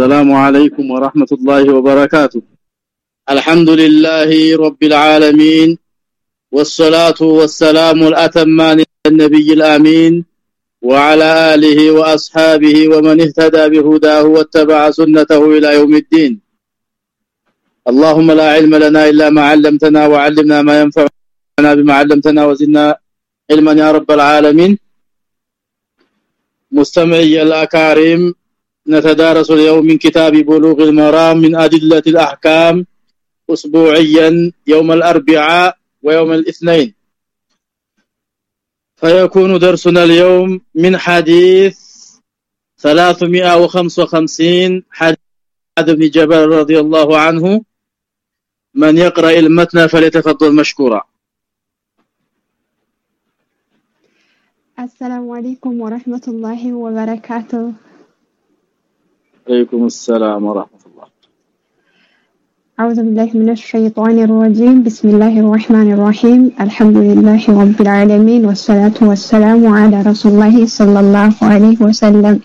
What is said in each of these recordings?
السلام عليكم ورحمة الله وبركاته. الحمد لله رب العالمين والصلاة والسلام الأتمان النبي الأمين وعلى آله وأصحابه ومن اهتدى بهداه واتبع سنته إلى يوم الدين. اللهم لا علم لنا إلا ما علمتنا وعلمنا ما ينفعنا بما علمتنا وزدنا علما يا رب العالمين. مستمعي الأكارم نتدارس اليوم من كتاب بلوغ المرام من أدلة الأحكام أسبوعيا يوم الأربعاء ويوم الاثنين. فيكون درسنا اليوم من حديث 355 حديث ابن جبل رضي الله عنه من يقرأ المتن فليتفضل مشكورا. السلام عليكم ورحمة الله وبركاته. عليكم السلام ورحمة الله. أعوذ بالله من الشيطان الرجيم. بسم الله الرحمن الرحيم. الحمد لله رب العالمين والصلاة والسلام على رسول الله صلى الله عليه وسلم.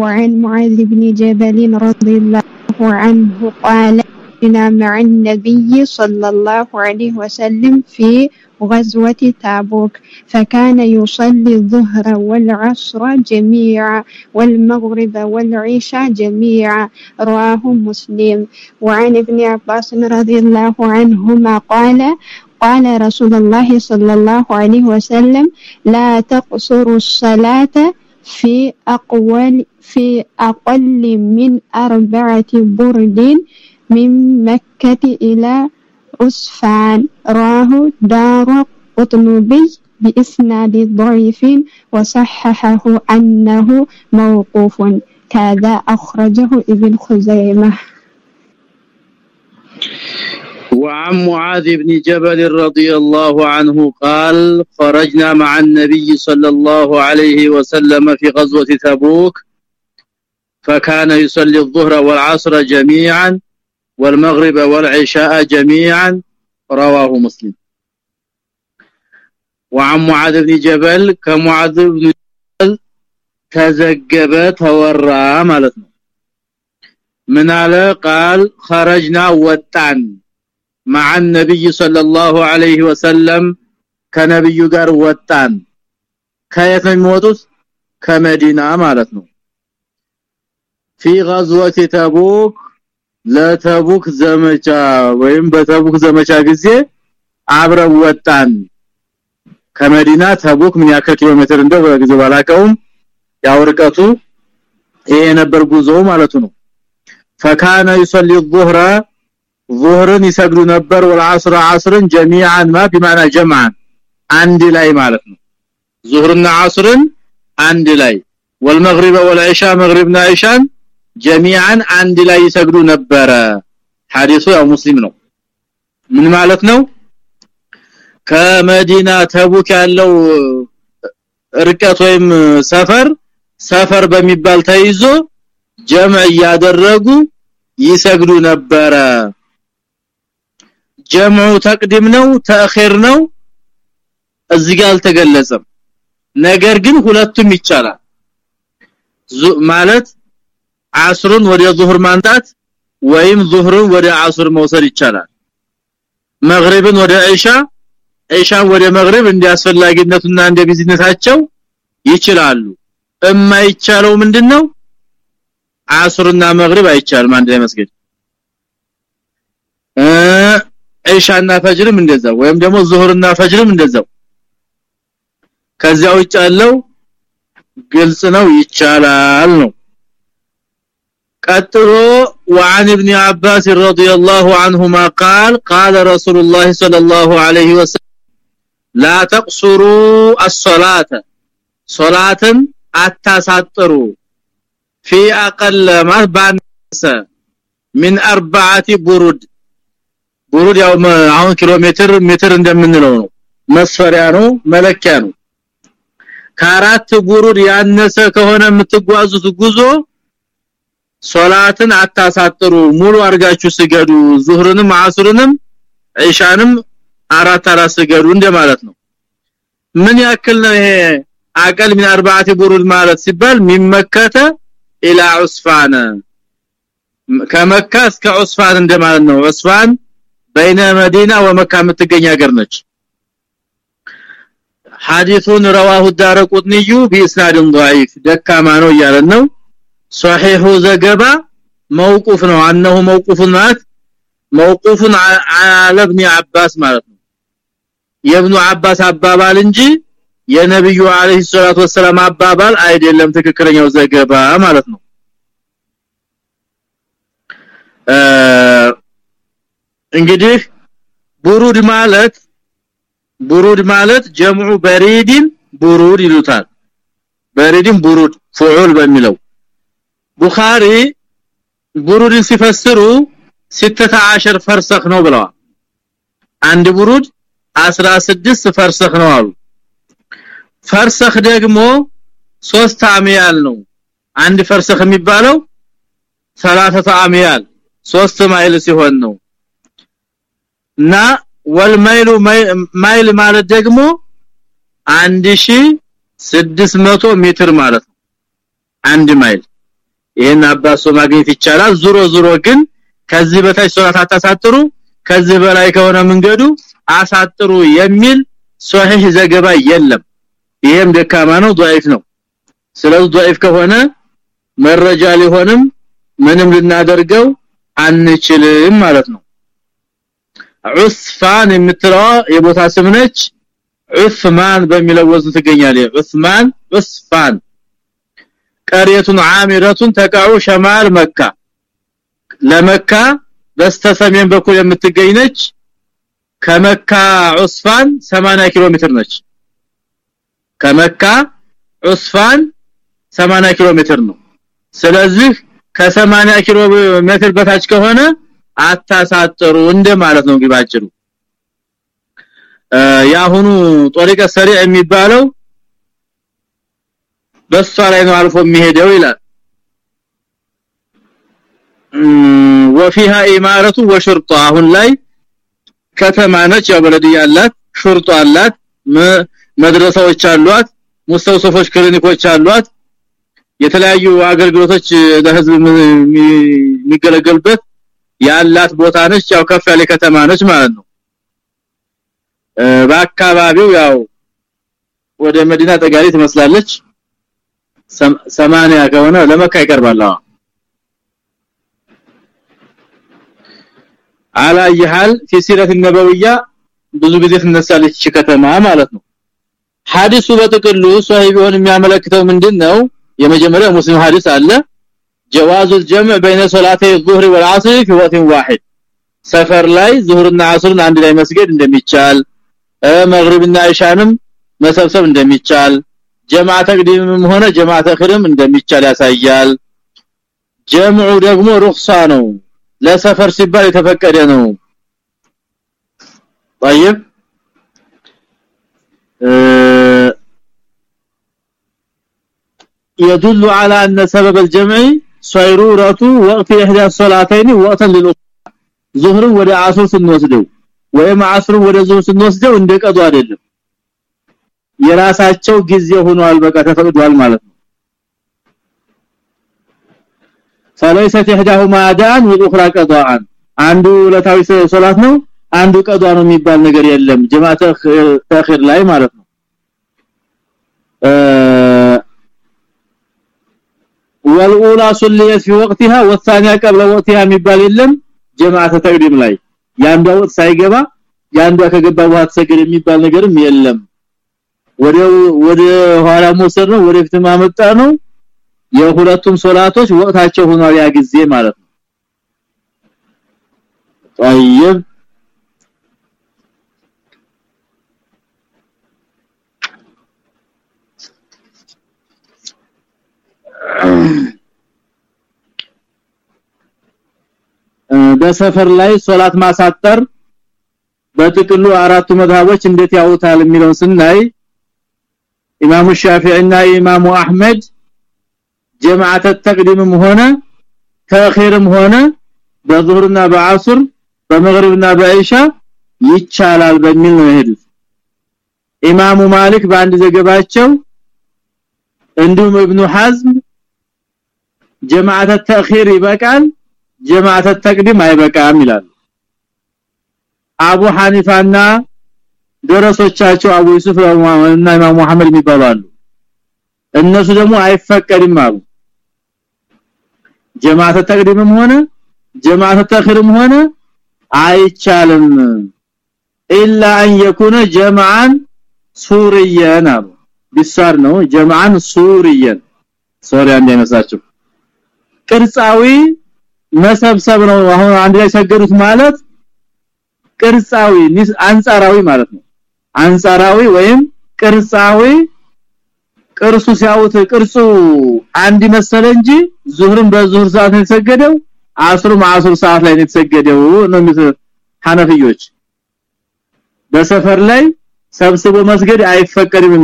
وعن معاذ بن جبل رضي الله عنه قال كنا مع النبي صلى الله عليه وسلم في غزوة تابوك فكان يصلي الظهر والعصر جميعا والمغرب والعشاء جميعا. رواه مسلم. وعن ابن عباس رضي الله عنهما قال قال رسول الله صلى الله عليه وسلم لا تقصر الصلاة في أقوال في أقل من أربعة برد من مكة إلى عسفان راه دار قطنبي بإسناد ضعيف وصححه أنه موقوف. كذا أخرجه ابن خزيمة. وعن معاذ بن جبل رضي الله عنه قال خرجنا مع النبي صلى الله عليه وسلم في غزوة تبوك فكان يصلي الظهر والعصر جميعا والمغرب والعشاء جميعا رواه مسلم وعن معاذ بن جبل كمعاذ بن جبل تزجب تورى ማለት ነው ምን አለ قال خرجنا ወጣን مع النبي صلى الله عليه وسلم ከነብዩ ጋር ወጣን ከየት ነው የሚወጡት ከመዲና ማለት ነው في غزوه تبوك ለተቡክ ዘመቻ ወይም በተቡክ ዘመቻ ጊዜ አብረው ወጣን። ከመዲና ተቡክ ምን ያክል ኪሎ ሜትር እንደው በጊዜው ባላቀውም ያው ይሄ ነበር ጉዞ ማለቱ ነው። فكان يصلي الظهر ظهرን ይሰግዱ ነበር። والعصر عصرን جميعا ما بمعنى جمعا አንድ ላይ ማለት ነው። ظهرና عصرን አንድ ላይ። والمغرب والعشاء مغربنا عشاء ጀሚዓን አንድ ላይ ይሰግዱ ነበረ። ሐዲሱ ያው ሙስሊም ነው። ምን ማለት ነው? ከመዲና ተቡክ ያለው ርቀት ወይም ሰፈር ሰፈር በሚባል ተይዞ ጀምዕ ያደረጉ ይሰግዱ ነበረ። ጀምዑ ተቅድም ነው ተአኺር ነው። እዚህ ጋር አልተገለጸም። ነገር ግን ሁለቱም ይቻላል። ማለት አስሩን ወደ ዙህር ማንጣት ወይም ዙህርን ወደ አስር መውሰድ ይቻላል። መግሪብን ወደ ኢሻ ኢሻን ወደ መግሪብ እንዲያስፈልጊነቱና እንደ ቢዝነሳቸው ይችላሉ። እማይቻለው ምንድነው? አስርና መግሪብ አይቻልም አንድ ላይ መስገድ። ኢሻና ፈጅርም እንደዛው ወይም ደግሞ ዙህርና ፈጅርም እንደዛው። ከዚያው ውጭ ያለው ግልጽ ነው ይቻላል ነው ቀጥሎ وعن ابن عباس رضي الله عنهما قال قال رسول الله صلى الله عليه وسلم لا تقصروا الصلاه صلاه አታሳጥሩ في اقل ما ባነሰ من اربعه برود ቡሩድ ያው አሁን ኪሎ ሜትር ሜትር እንደምንለው ነው መስፈሪያ ነው መለኪያ ነው ከአራት ቡሩድ ያነሰ ከሆነ የምትጓዙት ጉዞ ሶላትን አታሳጥሩ ሙሉ አርጋችሁ ስገዱ ዙህርንም አስርንም ኢሻንም አራት አራት ስገዱ እንደማለት ነው ምን ያክል ነው ይሄ አቀል ምን አርባዓት ቡሩድ ማለት ሲባል ሚመከተ ኢላ ዑስፋነ ከመካ እስከ ዑስፋን እንደማለት ነው ዑስፋን በይነ መዲና ወመካ የምትገኝ ሀገር ነች ሐዲሱን رواه الدارقطني باسناد ضعيف ደካማ ነው እያለን ነው صحيح ዘገባ موقوف ነው انه موقوف ማለት موقوف على ابن عباس ማለት ነው የኢብኑ አባስ አባባል እንጂ የነብዩ አለይሂ ሰላቱ ወሰለም አባባል አይደለም ትክክለኛው ዘገባ ማለት ነው እንግዲህ ቡሩድ ማለት ቡሩድ ማለት ጀምዑ በሪድን ቡሩድ ይሉታል በሪድን ቡሩድ ፍዑል በሚለው ቡኻሪ ቡሩድን ሲፈስሩ 16 ፈርሰኽ ነው ብለዋል። አንድ ቡሩድ 16 ፈርሰኽ ነው አሉ። ፈርሰኽ ደግሞ 3 አሚያል ነው። አንድ ፈርሰኽ የሚባለው 30 አሚያል 3 ማይል ሲሆን ነው። እና والميل ማይል ማለት ደግሞ 1600 ሜትር ማለት ነው። አንድ ማይል ይሄን አባሶ ማግኘት ይቻላል ዙሮ ዙሮ ግን ከዚህ በታች ሶላት አታሳጥሩ ከዚህ በላይ ከሆነ መንገዱ አሳጥሩ የሚል ሶሂህ ዘገባ የለም ይሄም ደካማ ነው ضعيف ነው ስለዚህ ضعيف ከሆነ መረጃ ሊሆንም ምንም ልናደርገው አንችልም ማለት ነው ዑስፋን የምትለው የቦታ ስም ነች ዑስማን በሚለው ወዝ ትገኛለች ዑስማን ዑስፋን ቀሪየቱን ዓሚረቱን ተቃው ሸማል መካ። ለመካ በስተሰሜን በኩል የምትገኝ ነች። ከመካ ዑስፋን 80 ኪሎ ሜትር ነች። ከመካ ዑስፋን 80 ኪሎ ሜትር ነው። ስለዚህ ከ80 ኪሎ ሜትር በታች ከሆነ አታሳጥሩ እንደማለት ነው ግባጭሩ ያሁኑ ጦሪቀ ሰሪ የሚባለው በሷ ላይ ነው አልፎ የሚሄደው ይላል وفيها اماره وشرطه አሁን ላይ ከተማ ነች ያው በለድ ያላት ሹርጦ አላት መድረሳዎች አሏት ሙስተውሰፎች ክሊኒኮች አሏት የተለያዩ አገልግሎቶች ለህዝብ የሚገለገልበት ያላት ቦታ ነች ያው ከፍ ያለ ከተማ ነች ማለት ነው በአካባቢው ያው ወደ መዲና ጠጋሪ ትመስላለች 80 ከሆነ ለመካ ይቀርባል አላ ይሃል في سيره النبويه ብዙ ጊዜ ትነሳለች ከተማ ማለት ነው ሐዲሱ በጥቅሉ ሷሂህ ቢሆን የሚያመለክተው ምንድነው የመጀመሪያው ሙስሊም ሐዲስ አለ جواز الجمع بين صلاتي الظهر والعصر في وقت واحد ሰፈር ላይ ዙህርና አስርን አንድ ላይ መስገድ እንደሚቻል መግሪብና ኢሻንም መሰብሰብ እንደሚቻል ጀማዓ ተቅዲምም ሆነ ጀማዓ ተኽርም እንደሚቻል ያሳያል ጀምዑ ደግሞ ሩክሳ ነው ለሰፈር ሲባል የተፈቀደ ነው طيب يدل على أن سبب الجمع صيرورة وقت إحدى الصلاتين وقتا للأخرى ظهر ወደ አስር ስንወስደው ወይም አስር ወደ ዙህር ስንወስደው እንደቀዱ አይደለም የራሳቸው ጊዜ ሆኗል በቃ ተፈቅዷል ማለት ነው فليست احداهما ادان والاخرى قضاء አንዱ ለታዊ ሶላት ነው አንዱ ቀዷ ነው የሚባል ነገር የለም ጀማዓተ ተኺር ላይ ማለት ነው والأولى صليت في وقتها والثانيه قبل وقتها የሚባል የለም ጀማዓተ ተቅዲም ላይ ያንዷ ወቅት ሳይገባ ያንዷ ከገባ በኋላ ተሰገደ የሚባል ነገርም የለም ወደ ወደ ኋላ መውሰድ ነው ወደፊት ማመጣ ነው የሁለቱም ሶላቶች ወቅታቸው ሆኗል ያ ጊዜ ማለት ነው طيب በሰፈር ላይ ሶላት ማሳጠር በጥቅሉ አራቱ መዝሃቦች እንዴት ያውታል የሚለውን ስናይ ኢማሙ ሻፊዒና ኢማሙ አህመድ ጀማዓተ ተቅዲምም ሆነ ተአኺርም ሆነ በዙህርና በአስር በመግሪብና በኢሻ ይቻላል በሚል ነው የሄዱት። ኢማሙ ማሊክ በአንድ ዘገባቸው እንዲሁም ኢብኑ ሐዝም ጀማዓተ ተአኺር ይበቃል ጀማዓተ ተቅዲም አይበቃም ይላሉ። አቡ ሐኒፋና ደረሶቻቸው አቡ ዩሱፍ እና ኢማም መሐመድ የሚባሉ እነሱ ደግሞ አይፈቀድም አሉ። ጀማዓተ ተቅዲምም ሆነ ጀማዓተ ተኽርም ሆነ አይቻልም። ኢላ አን የኩነ ጀማዓን ሱሪያን አሉ። ቢሳር ነው። ጀማዓን ሱሪያን ሶሪያ እንዳይመስላችሁ ቅርጻዊ መሰብሰብ ነው። አሁን አንድ ላይ ሰገዱት ማለት ቅርጻዊ አንጻራዊ ማለት ነው አንጻራዊ ወይም ቅርጻዊ ቅርሱ ሲያውት ቅርጹ አንድ መሰለ እንጂ ዙህርን በዙህር ሰዓት ነው የተሰገደው አስሩም አስር ሰዓት ላይ ነው የተሰገደው ነው ሐነፊዮች። በሰፈር ላይ ሰብስቦ መስገድ አይፈቀድም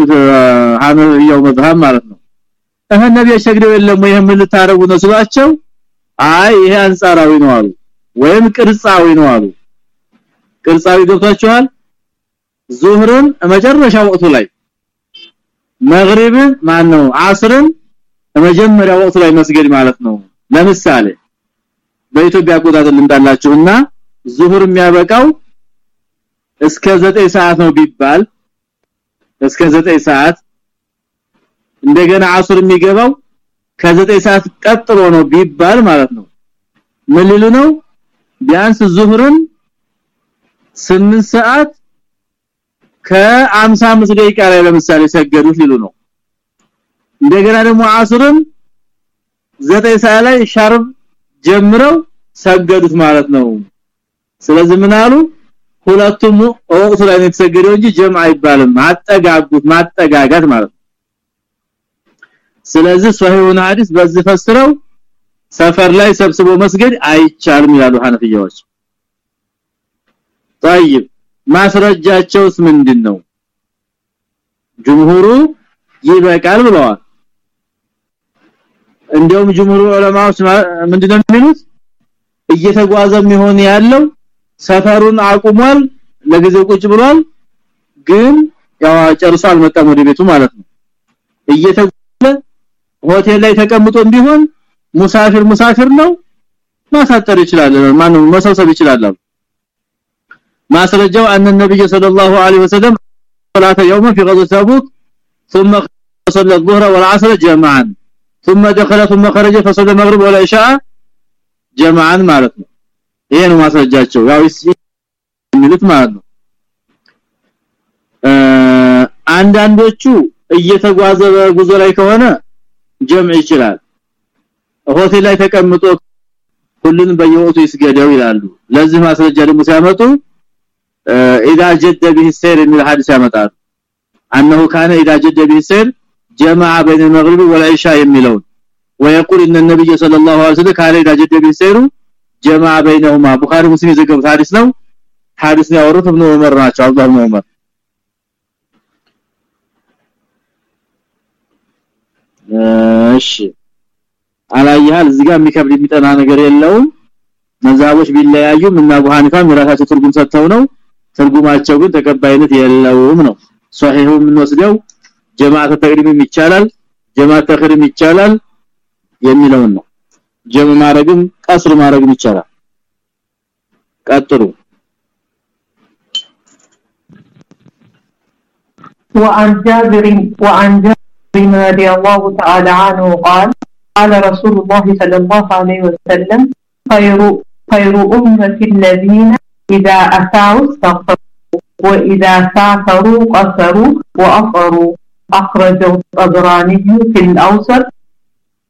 ሐነፊያው መዝሐብ ማለት ነው። እህ ነብይ ሰግደው የለም ወይ ምን ልታረጉ ነው ስሏቸው አይ ይሄ አንጻራዊ ነው አሉ ወይም ቅርጻዊ ነው አሉ። ቅርጻዊ ገብታችኋል ዙህርን መጨረሻ ወቅቱ ላይ መግሪብን ማን ነው አስርን መጀመሪያ ወቅቱ ላይ መስገድ ማለት ነው። ለምሳሌ በኢትዮጵያ አቆጣጠር እንዳላችሁና ዙሁር የሚያበቃው እስከ 9 ሰዓት ነው ቢባል እስከ 9 ሰዓት እንደገና አሱር የሚገባው ከ9 ሰዓት ቀጥሎ ነው ቢባል ማለት ነው። ምን ሊሉ ነው? ቢያንስ ዙሁርን 8 ሰዓት ከ55 ደቂቃ ላይ ለምሳሌ ሰገዱት ሊሉ ነው እንደገና ደግሞ አስርን 9 ሰዓት ላይ ሻርብ ጀምረው ሰገዱት ማለት ነው ስለዚህ ምን አሉ ሁለቱም ወቅቱ ላይ የተሰገደው እንጂ ጀምዓ አይባልም ማጠጋጉት ማጠጋጋት ማለት ነው ስለዚህ ሷሂሁን ሐዲስ በዚህ ፈስረው ሰፈር ላይ ሰብስቦ መስገድ አይቻልም ይላሉ ሐነፊያዎች طيب ማስረጃቸውስ ምንድነው? ጅምሁሩ ይበቃል ብለዋል። እንደውም ጅምሁሩ ዑለማዎች ምንድነው የሚሉት? እየተጓዘም ይሆን ያለው ሰፈሩን አቁሟል ለጊዜው ቁጭ ብሏል ግን ያው ጨርሶ አልመጣም ወደ ቤቱ ማለት ነው። እየተጓዘ ሆቴል ላይ ተቀምጦ ቢሆን ሙሳፊር ሙሳፊር ነው ማሳጠር ይችላል ማነው መሰብሰብ ይችላል ማስረጃው አን ነብይ ሰለላሁ ዐለይሂ ወሰለም صلاه يوم في غزوه تبوك ثم صلى الظهر والعصر جمعا ثم دخل ثم خرج فصلى المغرب والعشاء جمعا ማለት ነው ይሄ ነው ማስረጃቸው ያው የሚሉት ማለት ነው አንዳንዶቹ እየተጓዘ በጉዞ ላይ ከሆነ ጀምዕ ይችላል ሆቴል ላይ ተቀምጦ ሁሉን በየወቱ ይስገደው ይላሉ ለዚህ ማስረጃ ደግሞ ሲያመጡ اذا جد به السير من الحديث ያመጣል انه كان اذا جد به السير جمع بين المغرب والعشاء የሚለውን ويقول ان النبي صلى الله عليه وسلم كان اذا جد به السير جمع بينهما ቡኻሪ ሙስሊም የዘገቡት ሐዲስ ነው ሐዲስ ነው ያወሩት ኢብኑ ዑመር ናቸው አብዱላህ ኢብኑ ዑመር እሺ አላያል እዚህ ጋር የሚከብድ የሚጠና ነገር የለውም መዛቦች ቢለያዩም እና አቡ ሐኒፋም የራሳቸው ትርጉም ሰጥተው ነው ትርጉማቸው ግን ተቀባይነት የለውም ነው ሷሂሁ የምንወስደው ጀማዓተ ተቅዲምም ይቻላል ጀማዓተ ተኽሪም ይቻላል የሚለውን ነው ጀም ማረግም ቀስር ማረግም ይቻላል ቀጥሉ وعن جابر وعن جابر رضي الله تعالى عنه قال قال رسول الله صلى الله عليه وسلم خير خير أمة الذين إذا أتوا استغفروا وإذا سافروا قصروا وأفروا أخرجه الطبراني في الأوسط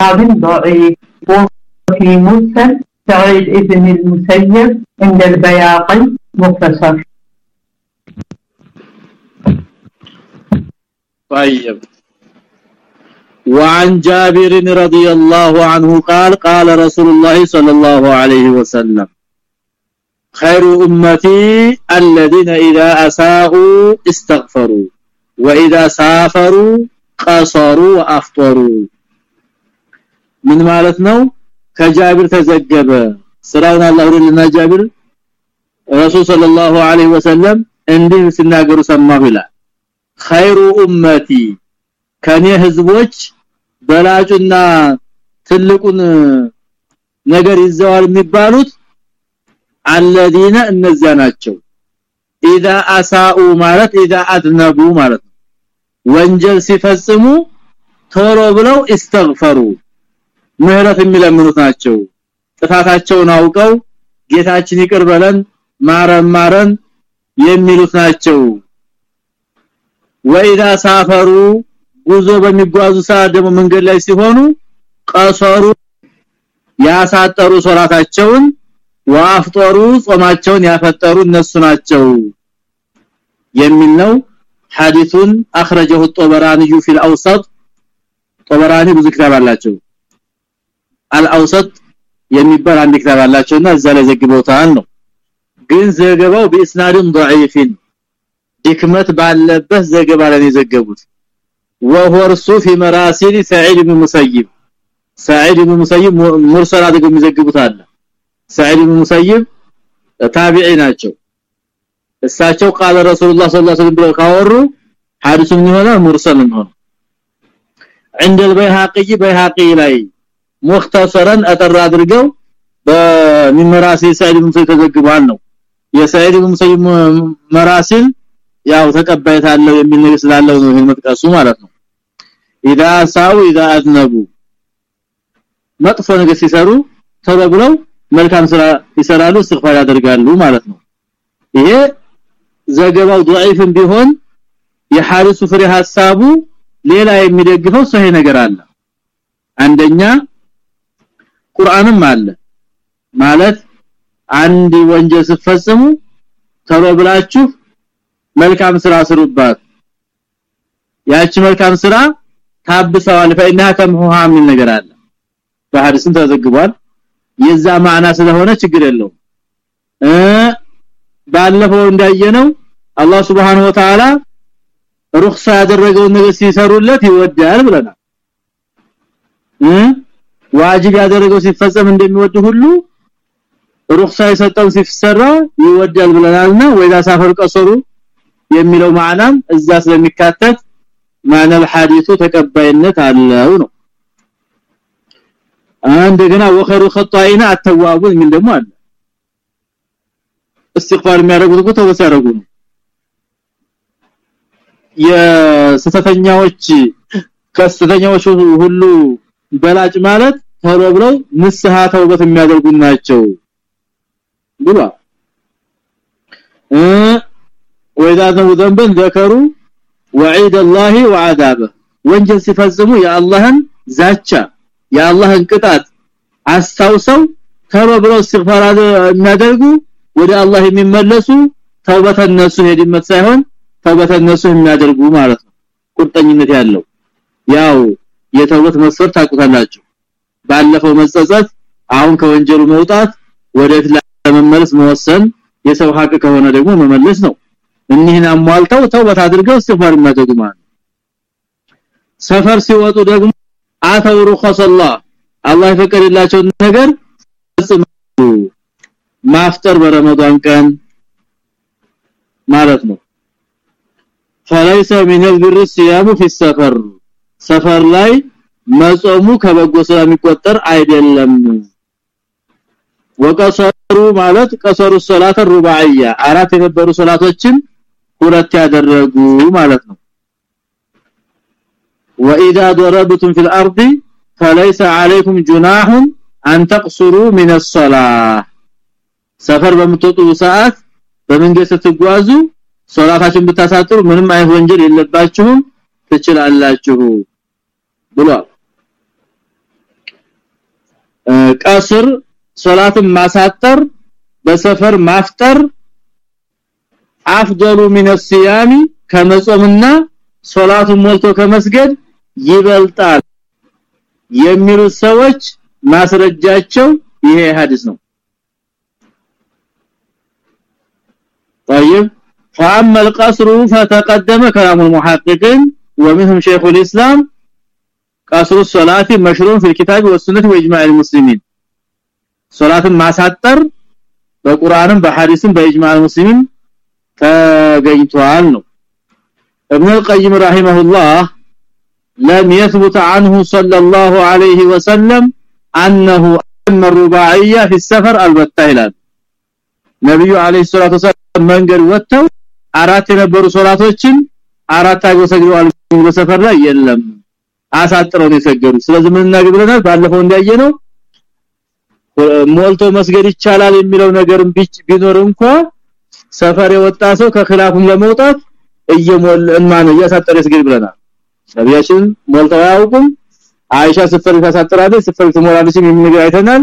باب ضعيف وفي مرسل سعيد ابن المسيب عند البياقي مختصر. طيب. وعن جابر رضي الله عنه قال قال رسول الله صلى الله عليه وسلم خير امتي الذين اذا اساءوا استغفروا واذا سافروا قصروا وافطروا ምን ማለት ነው ከጃብር ተዘገበ ስራውን አላህ ለና ጃብር ረሱል ሰለላሁ ዐለይሂ ወሰለም እንዲህ ሲናገሩ ሰማሁ ይላል خير امتي ከኔ ህዝቦች በላጩና ትልቁን ነገር ይዘዋል የሚባሉት አለዲነ እነዚያ ናቸው። اذا አሳኡ ማለት اذا اذنبوا ማለት ወንጀል ሲፈጽሙ ቶሮ ብለው استغفሩ ምህረት የሚለምኑት ናቸው። ጥፋታቸውን አውቀው ጌታችን ይቅር በለን ማረን ማረን የሚሉት ናቸው። ወኢዳ ሳፈሩ ጉዞ በሚጓዙ ሰዓት ደግሞ መንገድ ላይ ሲሆኑ ቀሰሩ ያሳጠሩ ሶላታቸውን ዋፍጠሩ ጾማቸውን ያፈጠሩ እነሱ ናቸው የሚል ነው። ሐዲሱን اخرجه الطبراني في الاوسط طبراني ብዙ ክታብ አላቸው። አልአውሰጥ የሚባል አንድ ክታብ አላቸውና እዛ ላይ ዘግበውታል ነው። ግን ዘገባው በእስናድን ضعيف ድክመት ባለበት ዘገባ ላይ የዘገቡት። وهو رسو في مراسيل سعيد بن مسيب سعيد بن مسيب مرسل አድርገው የሚዘግቡት አለ። سعيد بن مسيب ታቢዒ ናቸው። እሳቸው قال رسول الله صلى الله عليه وسلم ካወሩ ሐዲሱ ምን ይሆናል? ሙርሰል ነው عند البيهقي بيهقي ላይ مختصرا አጠራ አድርገው በሚመራሲ سعيد بن مسيب ተዘግቧል ነው። የسعيد بن مسيب መራሲል ያው ተቀባይት አለው ስላለው ነው ይሄን ማለት ነው። اذا ساو اذا اذنبوا መጥፎ ነገር ሲሰሩ ተበብለው መልካም ስራ ይሰራሉ እስትግፋር ያደርጋሉ ማለት ነው። ይሄ ዘገባው ضعيفም ቢሆን የሐሪሱ ፍሬ ሐሳቡ ሌላ የሚደግፈው ሰሂህ ነገር አለ። አንደኛ ቁርአንም አለ። ማለት አንድ ወንጀል ስፈጽሙ ተሮ መልካም ስራ ስሩባት። ያቺ መልካም ስራ ታብሰዋል ፈኢንሃ ተምሁሃ ነገር አለ። በሐዲስም ተዘግቧል። የዛ ማዕና ስለሆነ ችግር የለው እ ባለፈው እንዳየነው አላህ Subhanahu Wa Ta'ala ሩክሳ ያደረገውን ነገር ሲሰሩለት ይወዳል ብለናል። ዋጅብ ያደረገው ሲፈጸም እንደሚወድ ሁሉ ሩክሳ የሰጠው ሲሰራ ይወዳል ብለናልና ወይዳ ሳፈር ቀሰሩ የሚለው ማዕናም እዛ ስለሚካተት ማዕናል ሐዲሱ ተቀባይነት አለው ነው እንደገና ወኸሩ ኸጣኢና አተዋቡ የሚል ደግሞ አለ استغفار የሚያደርጉት እኮ ተወስ ያደርጉ ነው የስተተኛዎች ከስተተኛዎች ሁሉ በላጭ ማለት ተሮ ብለው ንስሐ ተውበት የሚያደርጉ ናቸው ብሏ እ ወይዳ ዘንበን ዘከሩ ወዒድ الله وعذابه ወንጀል ሲፈጽሙ የአላህን ዛቻ የአላህን ቅጣት አስታውሰው ተውባ ብለው እስትግፋር የሚያደርጉ ወደ አላህ የሚመለሱ ተውበተን ሄድመት ሳይሆን ተውበተን የሚያደርጉ ማለት ነው። ቁርጠኝነት ያለው ያው የተውበት መስፈርት ታቁታላችሁ ባለፈው መጸጸት አሁን ከወንጀሉ መውጣት ወደፊት ለመመለስ መወሰን የሰው ሀቅ ከሆነ ደግሞ መመለስ ነው። እኒህን አሟልተው ተውበት አድርገው እስትግፋር የሚያደርጉ ማለት ሰፈር ሲወጡ ደግሞ አተው ሩኸሰላህ አላህ የፈቀደላቸው ነገር ማፍጠር በረመዳን ቀን ማለት ነው فليس من البر الصيام في السفر ሰፈር ላይ መጾሙ ከበጎ ስራ የሚቆጠር አይደለም ወቀሰሩ ማለት ቀሰሩ ሶላተ ሩባዕያ አራት የነበሩ ሶላቶችን ሁለት ያደረጉ ማለት ነው واذا ضربتم في الارض فليس عليكم جناح ان تقصروا من الصلاه ሰፈር በምትወጡ ሰዓት በመንገድ ስትጓዙ ሶላታችሁን ብታሳጥሩ ምንም አይነት ወንጀል የለባችሁም ትችላላችሁ ብሏል ቀስር ሶላትን ማሳጠር በሰፈር ማፍጠር አፍደሉ ሚን الصيام ከመጾምና ሶላቱን ሞልቶ ከመስገድ ይበልጣል የሚሉ ሰዎች ማስረጃቸው ይሄ ሐዲስ ነው طيب فاما القصر فتقدم كلام المحققين ومنهم شيخ الاسلام قصر الصلاه مشروع في الكتاب والسنه واجماع المسلمين صلاه ማሳጠር በቁርአንም በሐዲስም በእጅማዕ المسلمين ተገኝቷል ነው ابن القيم رحمه الله لم يثبت عنه صلى الله عليه وسلم انه ان الرباعيه في السفر البتة ይላል ነብዩ አለይሂ ሰላቱ ወሰለም መንገድ ወጥተው አራት የነበሩ ሶላቶችን አራት አድርገው በሰፈር ላይ የለም። አሳጥረው ነው የሰገዱት። ስለዚህ ምን እናግብለናል ባለፈው እንዳየነው ሞልቶ መስገድ ይቻላል የሚለው ነገርም ቢኖር እንኳ ሰፈር የወጣ ሰው ከኺላፉም ለመውጣት እየሞል ማነው እያሳጠረ ይስገድ ብለናል። ነብያችን ሞልተው አያውቁም። አይሻ ስፈር ታሳጥራለች ስፈር ትሞላለች የሚነገር አይተናል።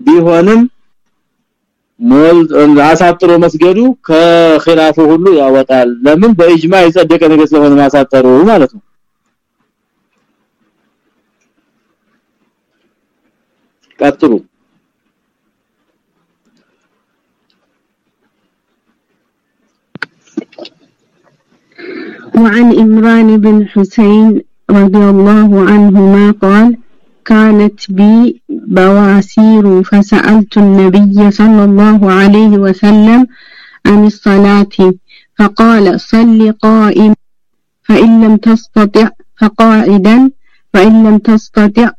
ቢሆንም ሞል አሳጥሮ መስገዱ ከኺላፉ ሁሉ ያወጣል። ለምን? በእጅማ የጸደቀ ነገር ስለሆነ ማሳጠሩ ማለት ነው። ቀጥሉ። وعن إمران بن حسين رضي الله عنهما قال كانت بي بواسير فسألت النبي صلى الله عليه وسلم عن الصلاة فقال صل قائم فإن لم تستطع فقائدا فإن لم تستطع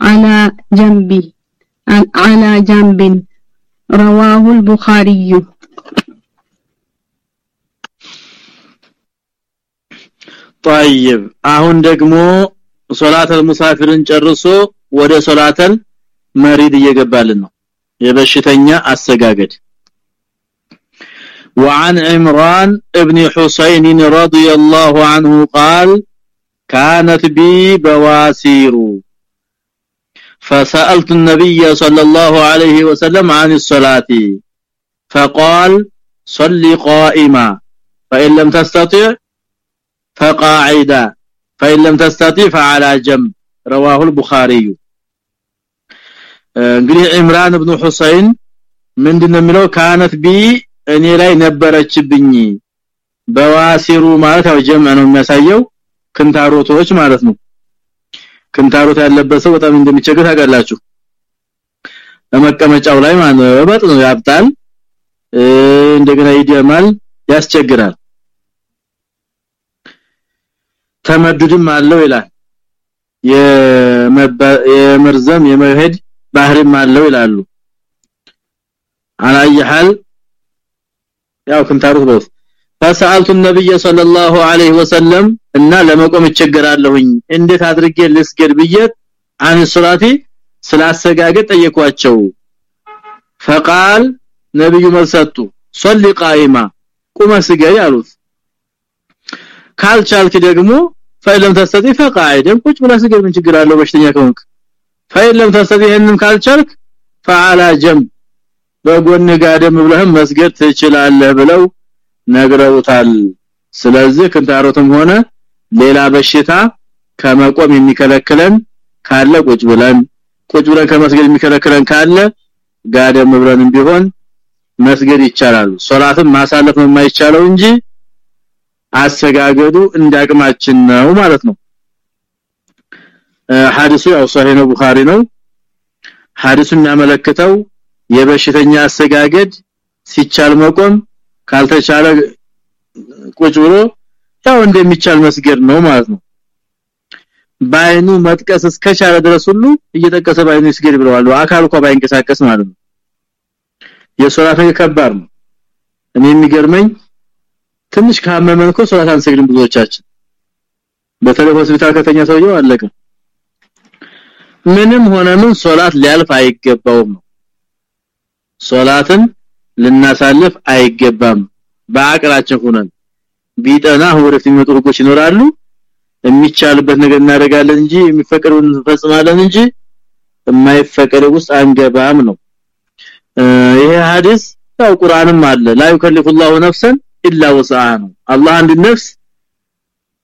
على جنبي على جنب. رواه البخاري. طيب አሁን ደግሞ ሶላተል ሙሳፊርን ጨርሶ ወደ ሶላተል መሪድ እየገባልን ነው የበሽተኛ አሰጋገድ وعن عمران ابن حسين رضي الله عنه قال كانت بي بواسير فسألت النبي صلى الله عليه وسلم عن الصلاة فقال صل قائما فإن لم تستطع فقاعدا فإن لم تستطع فعلى جنب رواه البخاري እንግዲህ ኢምራን ኢብኑ ሁሰይን ምንድነው የሚለው ካነት ቢ እኔ ላይ ነበረችብኝ በዋሲሩ ማለት ያው ጀምዕ ነው የሚያሳየው ክንታሮቶች ማለት ነው ክንታሮት ያለበት ሰው በጣም እንደሚቸገር ታውቃላችሁ በመቀመጫው ላይ ማለት ነው ያብጣል እንደገና ይደማል ያስቸግራል ተመዱድም አለው ይላል የመርዘም የመሄድ ባህሪም አለው ይላሉ አላየሃል ያው ክንታሩት በውስ فسالت النبي صلى الله عليه وسلم እና ለመቆም እቸገራለሁኝ እንዴት አድርጌ ልስገድ ብዬ አን ሶላቲ ስላሰጋገድ ጠየኳቸው فقال ነብዩ መልሰጡ ሶሊ ቃይማ ቁመ ስገድ አሉት ካልቻልክ ደግሞ ፈለም ተስተቲ ፈቃይደን ቁጭ ብለህ ስገድ ምን ችግር አለው? በሽተኛ ከሆንክ። ፈለም ተስተቲ ይሄንን ካልቻልክ ፈዓላ ጀም በጎን ጋደም ብለህም መስገድ ትችላለህ ብለው ነግረውታል። ስለዚህ ክንታሮትም ሆነ ሌላ በሽታ ከመቆም የሚከለክለን ካለ ቁጭ ብለን ቁጭ ብለን ከመስገድ የሚከለክለን ካለ ጋደም ብለንም ቢሆን መስገድ ይቻላል። ሶላትን ማሳለፍ የማይቻለው እንጂ አሰጋገዱ እንዳቅማችን ነው ማለት ነው። ሐዲሱ ያው ሷሂህ ነው ቡኻሪ ነው። ሐዲሱ የሚያመለክተው የበሽተኛ አሰጋገድ ሲቻል መቆም ካልተቻለ ቁጭ ብሎ ያው እንደሚቻል መስገድ ነው ማለት ነው። ባይኑ መጥቀስ እስከቻለ ድረስ ሁሉ እየጠቀሰ ባይኑ ይስገድ ብለዋል። አካል እንኳን ባይንቀሳቀስ ማለት ነው። የሶላት ከባድ ነው። እኔ የሚገርመኝ ትንሽ ካመመን እኮ ሶላት አንሰግድም ብዙዎቻችን። በተለይ ሆስፒታል ከተኛ ሰውየው አለቀ። ምንም ሆነ ምን ሶላት ሊያልፍ አይገባውም። ሶላትን ልናሳልፍ አይገባም። በአቅራችን ሆነን ቢጠና ወደፊት የሚመጡ ህጎች ይኖራሉ። የሚቻልበት ነገር እናደርጋለን እንጂ የሚፈቀደውን እንፈጽማለን እንጂ የማይፈቀደ ውስጥ አንገባም ነው። ይሄ ሐዲስ ያው ቁርአንም አለ። ላ ይከልፉላሁ ነፍሰን ኢላ ወሰዓ ነው አላህ አንድ ነፍስ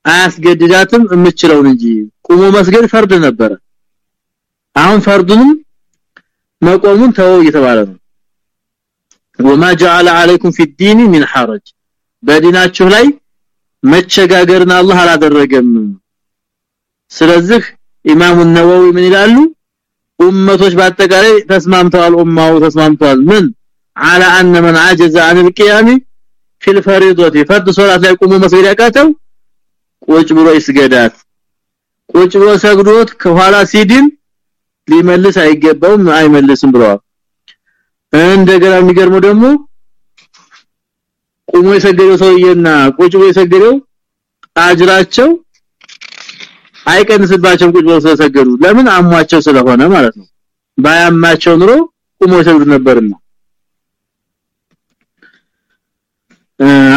አያስገድዳትም የምችለውን እንጂ ቁሞ መስገድ ፈርድ ነበረ አሁን ፈርዱንም መቆሙን ተወው እየተባለ ነው وما جعل عليكم في الدين من حرج በዲናችሁ ላይ መቸጋገርን አላህ አላደረገም ስለዚህ ኢማሙ ነወዊ ምን ይላሉ ኡመቶች በአጠቃላይ ተስማምተዋል ኡማው ተስማምተዋል ምን على ان من عجز عن القيام في الفريضه فرض ሶላት ላይ ቆሞ መስገድ ያቃተው ቁጭ ብሎ ይስገዳት ቁጭ ብሎ ሰግዶት ከኋላ ሲድን ሊመልስ አይገባውም አይመልስም ብለዋል እንደገና የሚገርመው ደግሞ ቁሞ የሰገደው ሰውዬና ቁጭ ብሎ የሰገደው አጅራቸው አይቀንስባቸውም ቁጭ ብለው ስለሰገዱ ለምን አሟቸው ስለሆነ ማለት ነው ባያማቸው ኑሮ ቁሞ ይሰግዱ ነበርና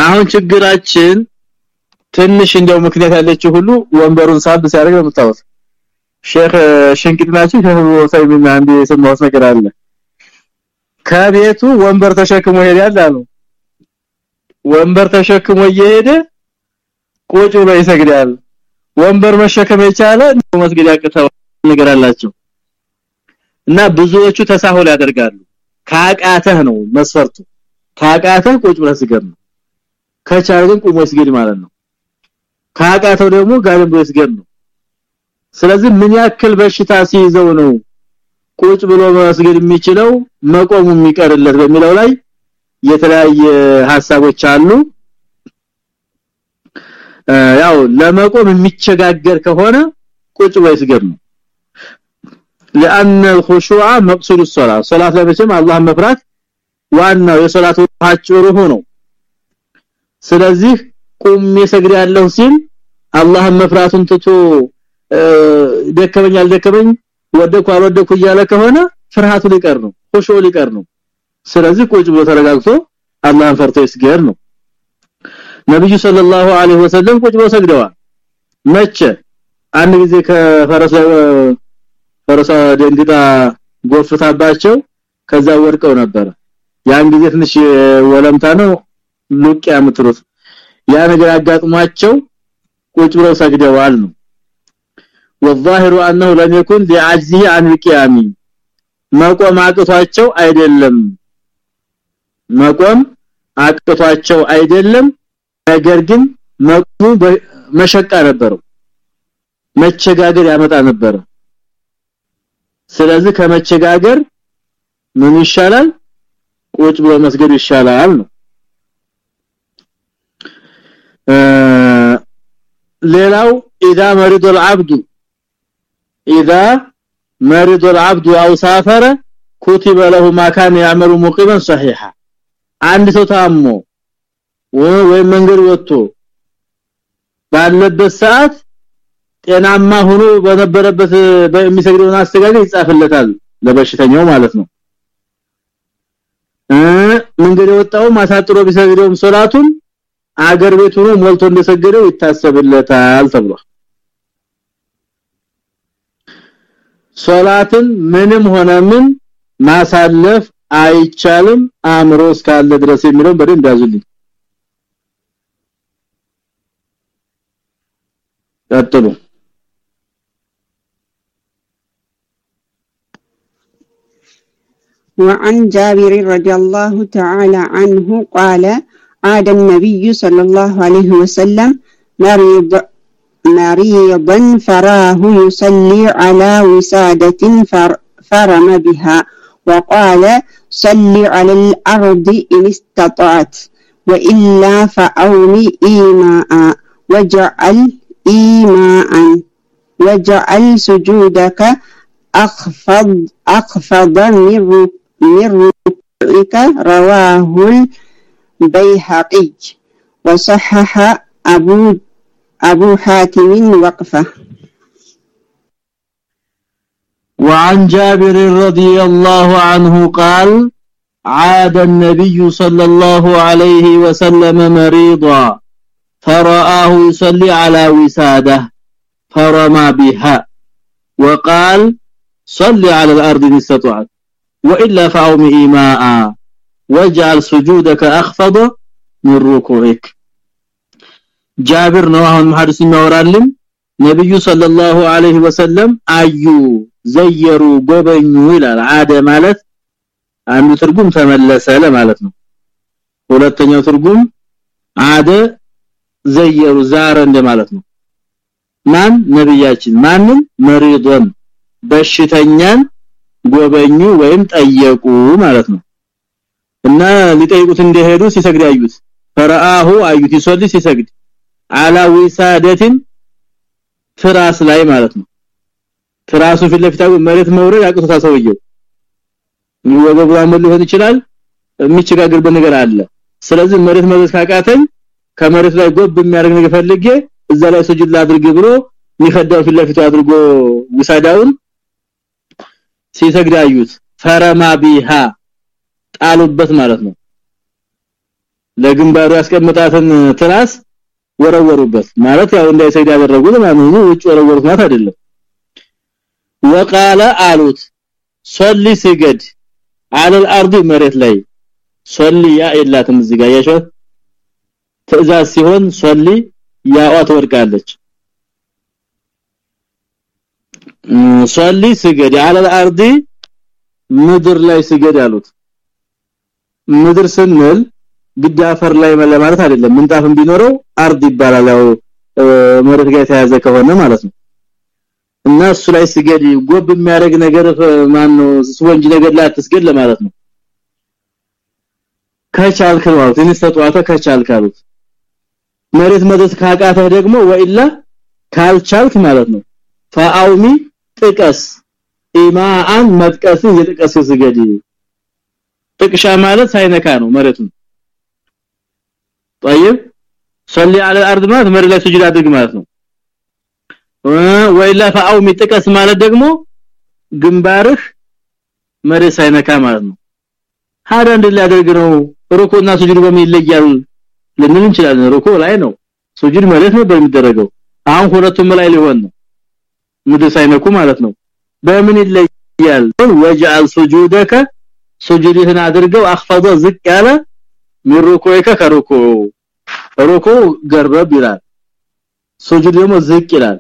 አሁን ችግራችን ትንሽ እንደው ምክንያት ያለችው ሁሉ ወንበሩን ሳብ ሲያደርግ ነው የምታወስ ሼክ ሽንቅጥ ናቸው። ሼክ አንድ የሰማሁት ነገር አለ። ከቤቱ ወንበር ተሸክሞ ይሄዳል አሉ። ወንበር ተሸክሞ እየሄደ ቁጭ ብሎ ይሰግዳል። ወንበር መሸከም የቻለ መስጊድ ያቅተው ነገር አላቸው። እና ብዙዎቹ ተሳሁል ያደርጋሉ። ካቃተህ ነው መስፈርቱ። ካቃተህ ቁጭ ብለህ ስገድ ከቻለ ግን ቁሞ ስገድ ማለት ነው ካቃተው ደግሞ ጋርም ብሎ ስገድ ነው ስለዚህ ምን ያክል በሽታ ሲይዘው ነው ቁጭ ብሎ መስገድ የሚችለው መቆሙ የሚቀርለት በሚለው ላይ የተለያየ ሐሳቦች አሉ ያው ለመቆም የሚቸጋገር ከሆነ ቁጭ ብሎ ይስገድ ነው لان الخشوع مقصود الصلاه ሶላት ለመቼም አላህ መፍራት ዋናው የሶላት ሀጭሩ ነው ስለዚህ ቁም ያለው ሲል አላህን መፍራቱን ትቶ ደከመኝ አልደከመኝ ወደኩ አልወደኩ እያለ ከሆነ ፍርሃቱ ሊቀር ነው ኹሹ ሊቀር ነው። ስለዚህ ቁጭ ብሎ ተረጋግቶ አላህን ፈርቶ ይስገድ ነው። ነብዩ ሰለላሁ ዐለይሂ ወሰለም ቁጭ ብሎ ሰግደዋል። መቼ? አንድ ጊዜ ከፈረሰ ፈረሳ ደንግጣ ጎፍታባቸው ከዛ ወርቀው ነበር። ያን ጊዜ ትንሽ ወለምታ ነው ሉቅ ያምትሩት ያ ነገር አጋጥሟቸው ቁጭ ብለው ሰግደዋል ነው والظاهر انه لم يكن لعجزه عن القيام መቆም አቅቷቸው አይደለም መቆም አቅቷቸው አይደለም ነገር ግን መቆሙ መሸቃ ነበረው መቸጋገር ያመጣ ነበር ስለዚህ ከመቸጋገር ምን ይሻላል ቁጭ ብሎ መስገድ ይሻላል ነው ሌላው اذا مرض العبد اذا مرض العبد او سافر كتب له ما كان يعمل مقيما صحيحا አንድ ሰው ታሞ ወይ መንገድ ወጥቶ ባለበት ሰዓት ጤናማ ሆኖ በነበረበት በሚሰግደውን አስተጋገር ይጻፍለታል ለበሽተኛው ማለት ነው መንገድ የወጣው ማሳጥሮ ቢሰግደውም ሶላቱን አገር ቤት ሆኖ ሞልቶ እንደሰገደው ይታሰብለታል ተብሏል ሶላትን ምንም ሆነ ምን ማሳለፍ አይቻልም አእምሮ እስካለ ድረስ የሚለው በደንብ ያዙልኝ ቀጥሉ وعن جابر رضي الله تعالى عنه قال عاد النبي صلى الله عليه وسلم مريض مريضا فراه يصلي على وسادة فرم بها وقال صل على الأرض إن استطعت وإلا فأومي إيماء وجعل إيماء وجعل سجودك أخفض أخفض من ركوعك. رواه البيهقي وصحح أبو أبو حاتم وقفه. وعن جابر رضي الله عنه قال عاد النبي صلى الله عليه وسلم مريضا فرآه يصلي على وساده فرمى بها وقال صل على الأرض إن استطعت وإلا فاوم ايماء واجعل سجودك اخفض من ركوعك ጃብር ነው አሁን ሐዲስ የሚያወራልን ነብዩ ሰለላሁ ዐለይሂ ወሰለም አዩ ዘየሩ ጎበኙ ይላል አደ ማለት አንዱ ትርጉም ተመለሰ ለማለት ነው ሁለተኛው ትርጉም አደ ዘየሩ ዛረ እንደማለት ነው ማን ነብያችን ማንን መሪዶን በሽተኛን ጎበኙ ወይም ጠየቁ ማለት ነው እና ሊጠይቁት እንደሄዱ ሲሰግድ ያዩት። ፈራአሁ አዩት ይሶል ሲሰግድ። አላ ዊሳደትን ፍራስ ላይ ማለት ነው። ትራሱ ፊት ለፊት መሬት መውረድ አቅቶታ ሰውየው። ወገቡ አመል ሊሆን ይችላል? የሚቸጋገርበት ነገር አለ። ስለዚህ መሬት መሬት ካቃተኝ ከመሬት ላይ ጎብ የሚያደርግ ነገር ፈልጌ እዛ ላይ ስጁድ ላድርግ ብሎ ሚከዳው ፊት ለፊቱ አድርጎ ውሳዳውን ሲሰግዳዩት ፈረማ ቢሃ ጣሉበት ማለት ነው ለግንባሩ ያስቀምጣትን ትራስ ወረወሩበት ማለት ያው እንዳይሰግድ ያደረጉት ማለት ነው ውጭ ወረወሩት ማለት አይደለም وقال አሉት ሶሊ ስገድ على الارض መሬት ላይ ሶሊ ያ የላትም እዚህ ጋር ያሸው ትእዛዝ ሲሆን ሶሊ ያዋ ትወድቃለች ሶሊ ስገድ على الارض ምድር ላይ ስገድ አሉት ምድር ስንል ግድ አፈር ላይ ማለት አይደለም። ምንጣፍም ቢኖረው አርድ ይባላል። ያው መሬት ጋር የተያዘ ከሆነ ማለት ነው። እና እሱ ላይ ስገድ ጎብ የሚያደርግ ነገር ማን ስወንጅ ነገር ላይ አትስገድ ለማለት ነው። ከቻልክ ነው እንስተጧተ ከቻልክ አሉት። መሬት መድረስ ካቃተ ደግሞ ወኢላ ካልቻልክ ማለት ነው። ፈአውሚ ጥቀስ ኢማአን መጥቀስ የጥቀስ ስገድ ጥቅሻ ማለት ሳይነካ ነው መሬት ነው طيب صلي على الارض ማለት መሬት ላይ ስጁድ አድርግ ማለት ነው። ወይላ ፈአውሚ ጥቀስ ማለት ደግሞ ግንባርህ መሬት ሳይነካ ማለት ነው። ሀዳ እንድላደርግ ነው? ሩኩና ስጁድ በሚለያል ልንል እንችላለን። ሩኩ ላይ ነው። ስጁድ መሬት ነበር የሚደረገው። አሁን ሁለቱም ላይ ሊሆን ነው። ምድር ሳይነኩ ማለት ነው። በምን ይለያል? ወጅአል ስጁደከ ሱጁድህን አድርገው አخفض ዝቅ ያለ ምሩኩይከ ከሩኩ ሩኩ ገርበብ ይላል። ሱጁድ ደግሞ ዝቅ ይላል።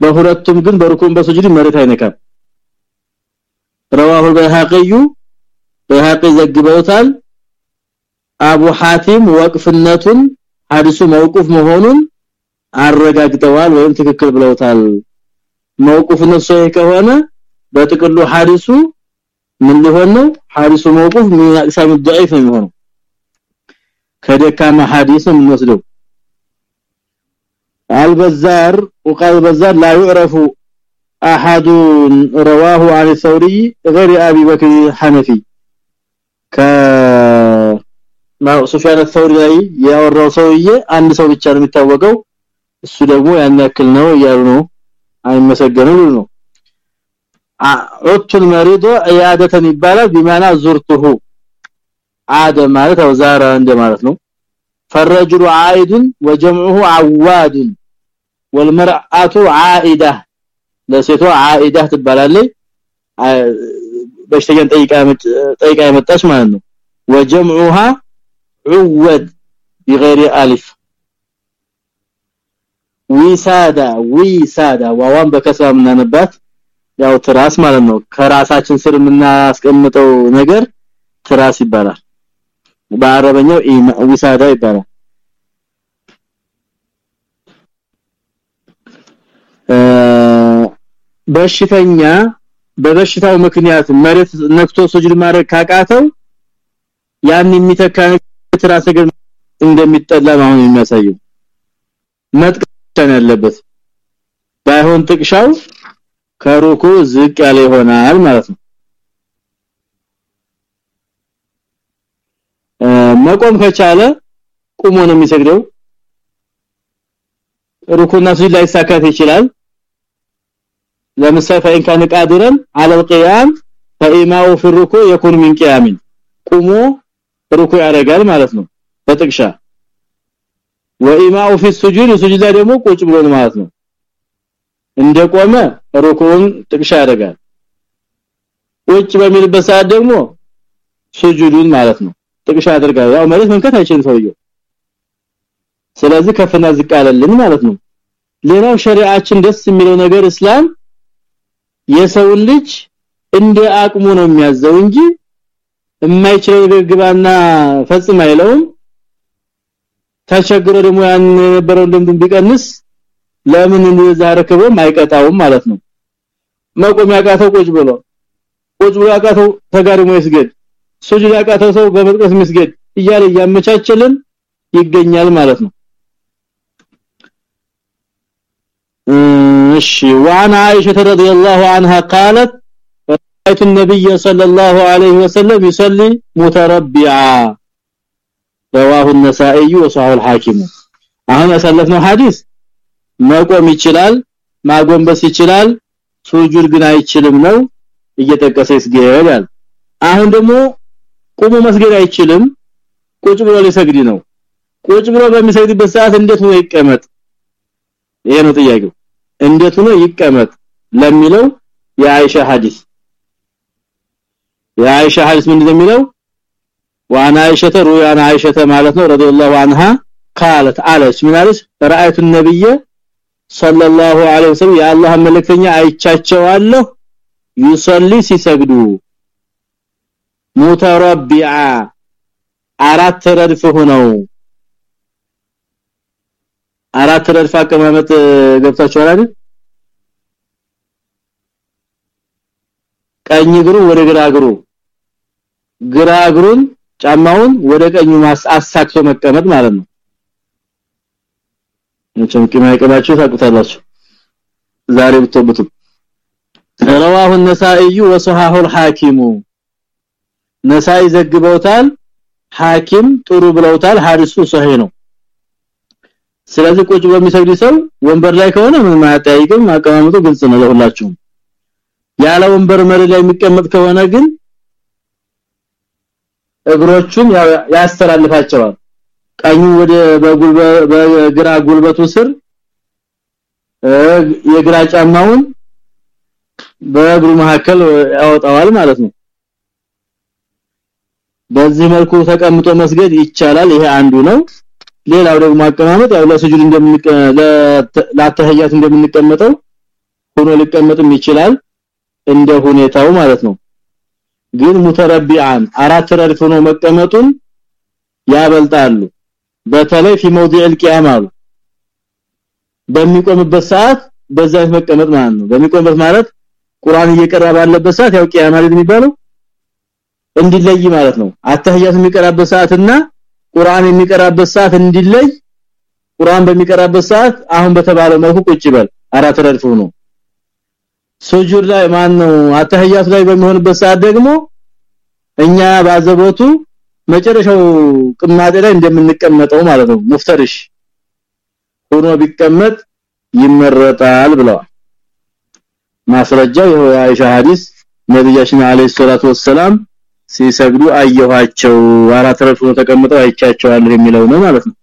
በሁለቱም ግን በሩኩም በሱጁድ መሬት አይነካም። رواه البيهقي بيهقي ዘግበውታል። አቡ ሐቲም ወቅፍነቱን ሐዲሱ መውቁፍ መሆኑን አረጋግጠዋል ወይም ትክክል ብለውታል። መውቁፍነት ሰው ከሆነ በጥቅሉ ሐዲሱ ምን ሊሆን ነው ሐዲሱ መውቁፍ ምን አቅሳም ضعيف ነው የሚሆነው ከደካማ ሐዲስ ነው የምንወስደው البزار وقال البزار لا يعرف احد رواه عن الثوري غير ابي بكر الحنفي ك ما سفيان الثوري ላይ ያወራው ሰውዬ አንድ ሰው ብቻ ነው የሚታወቀው እሱ ደግሞ ያን ያክል ነው እያሉ ነው አይመሰገንም ነው ዑቱል መሪዶ ኢያደተን ይባላል بمعنى زرته عاد ማለት አው ዛራ እንደ ማለት ነው فالرجل عائد وجمعه عواد والمرأة عائدة ለሴቷ عائدة ትባላለች በሽተኛን ጠይቃ ጠይቃ የመጣች ማለት ነው وجمعها عود بغير الف ዊሳዳ ዊሳዳ ዋዋን በከስራ ምናነባት ያው ትራስ ማለት ነው። ከራሳችን ስር የምናስቀምጠው ነገር ትራስ ይባላል። በአረበኛው ዊሳዳ ይባላል። በሽተኛ በበሽታው ምክንያት መሬት ነክቶ ሱጁድ ማድረግ ካቃተው ያን የሚተካ ትራስ ግን እንደሚጠላ ነው የሚያሳየው። መጥቀስ ያለበት። ባይሆን ጥቅሻው ከሩኩ ዝቅ ያለ ይሆናል ማለት ነው መቆም ከቻለ ቁሞ ነው የሚሰግደው ሩኩና ስጁድ ላይ ሳካት ይችላል ለምሳሌ فإن كان قادرا على القيام فإماء في الركوع يكون من قيام ቁሞ ሩኩ ያደርጋል ማለት ነው በጥቅሻ ወኢማኡ في السجود ስጁድ ላይ ደግሞ ቁጭ ብሎ ማለት ነው እንደቆመ ሩኩን ጥቅሻ ያደርጋል። ቁጭ በሚልበት ሰዓት ደግሞ ስጁዱን ማለት ነው። ጥቅሻ ያደርጋል። ያው መሬት መንከት አይችልም ሰውየው። ስለዚህ ከፍና ዝቅ አለልን ማለት ነው። ሌላው ሸሪዓችን ደስ የሚለው ነገር እስላም የሰው ልጅ እንደ አቅሙ ነው የሚያዘው እንጂ የማይችለው ግባና ፈጽም አይለውም። ተቸግሮ ደግሞ ያን የነበረው እንደም ቢቀንስ ለምን እንደዛ ረከበም አይቀጣውም ማለት ነው መቆም ያቃተው ቁጭ ብሎ ቁጭ ብሎ ያቃተው ተጋርሞ ይስገድ ሱጁድ ያቃተው ሰው በመጥቀስ መስገድ እያለ ያመቻቸልን ይገኛል ማለት ነው እሺ وعن عائشه رضي الله عنها قالت رايت النبي صلى الله عليه وسلم يصلي متربعا رواه النسائي وصححه الحاكم አሁን ያሳለፍነው ሐዲስ መቆም ይችላል ማጎንበስ ይችላል ሱጁድ ግን አይችልም ነው እየጠቀሰ ይስገዳል አሁን ደግሞ ቁሙ መስገድ አይችልም ቁጭ ብሎ ሊሰግድ ነው ቁጭ ብሎ በሚሰግድበት ሰዓት እንዴት ነው ይቀመጥ ይሄ ነው ጥያቄው እንዴት ነው ይቀመጥ ለሚለው የአይሻ ሐዲስ የአይሻ ሐዲስ ምንድነው የሚለው وانا عائشه روي عن عائشه ማለት ነው رضي الله عنها قالت አለች ምን አለች رايت النبي ሰለላሁ ዐለይሂ ወሰለም የአላህ መልእክተኛ አይቻቸው አይቻቸዋለሁ። ይሰሊ ሲሰግዱ ሙተረቢአ አራት ረድፍ ሆነው አራት ረድፍ አቀማመጥ ገብታችኋል አይደል? ቀኝ እግሩ ወደ ግራ እግሩ ግራ እግሩን ጫማውን ወደ ቀኙ አሳክቶ መቀመጥ ማለት ነው። መቼም ቂማ ይቀባችሁ ታቁታላችሁ ዛሬ ብትወብቱ رواه النسائي وصححه الحاكم ነሳይ ዘግበውታል ሐኪም ጥሩ ብለውታል ሐዲሱ ሰሂህ ነው ስለዚህ ቁጭ በሚሰግድ ሰው ወንበር ላይ ከሆነ ምን ማያጠያይቅም አቀማመጡ ግልጽ ነው ለሁላችሁም ያለ ወንበር መሬት ላይ የሚቀመጥ ከሆነ ግን እግሮቹን ያስተላልፋቸዋል ቀኙ ወደ በግራ ጉልበቱ ስር የግራ ጫማውን በእግሩ መካከል ያወጣዋል ማለት ነው። በዚህ መልኩ ተቀምጦ መስገድ ይቻላል። ይሄ አንዱ ነው። ሌላው ደግሞ አቀማመጥ ያው ለስጁድ እንደምንቀ ለተህያት እንደምንቀመጠው ሆኖ ሊቀመጥም ይችላል እንደ ሁኔታው ማለት ነው። ግን ሙተረቢዓን አራት ረድፍ ሆኖ መቀመጡን ያበልጣሉ በተለይ في موضع القيام በሚቆምበት ሰዓት በዛ መቀመጥ ማለት ነው በሚቆምበት ማለት ቁርአን እየቀራ ባለበት ሰዓት ያው ቂያማ የሚባለው እንዲለይ ማለት ነው አተህያት የሚቀራበት ሰዓትና ቁርአን የሚቀራበት ሰዓት እንዲለይ ቁርአን በሚቀራበት ሰዓት አሁን በተባለው መልኩ ቁጭ ይበል አራት ረድፍ ሆኖ ሱጁድ ላይ ማን ነው አተህያት ላይ በሚሆንበት ሰዓት ደግሞ እኛ ባዘቦቱ መጨረሻው ቅማጤ ላይ እንደምንቀመጠው ማለት ነው። ሙፍተርሽ ሆኖ ቢቀመጥ ይመረጣል ብለዋል። ማስረጃው የአይሻ ሐዲስ ነብያችን አለይሂ ሰላቱ ወሰለም ሲሰግዱ አየኋቸው አራት ረድፍ ተቀምጠው አይቻቸዋለሁ የሚለው ነው ማለት ነው